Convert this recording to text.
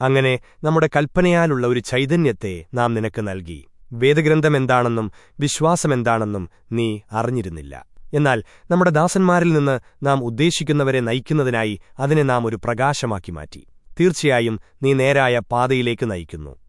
അങ്ങനെ നമ്മുടെ കൽപ്പനയാലുള്ള ഒരു ചൈതന്യത്തെ നാം നിനക്ക് നൽകി. വേദഗ്രന്ഥമെന്താണെന്നും വിശ്വാസമെന്താണെന്നും നീ അറിഞ്ഞിരുന്നില്ല. എന്നാൽ നമ്മുടെ ദാസന്മാരിൽ നിന്ന് നാം ഉദ്ദേശിക്കുന്നവരെ നയിക്കുന്നതിനായി അതിനെ നാം ഒരു പ്രകാശമാക്കി മാറ്റി. തീർച്ചയായും നീ നേരായ പാതയിലേക്ക് നയിക്കുന്നു.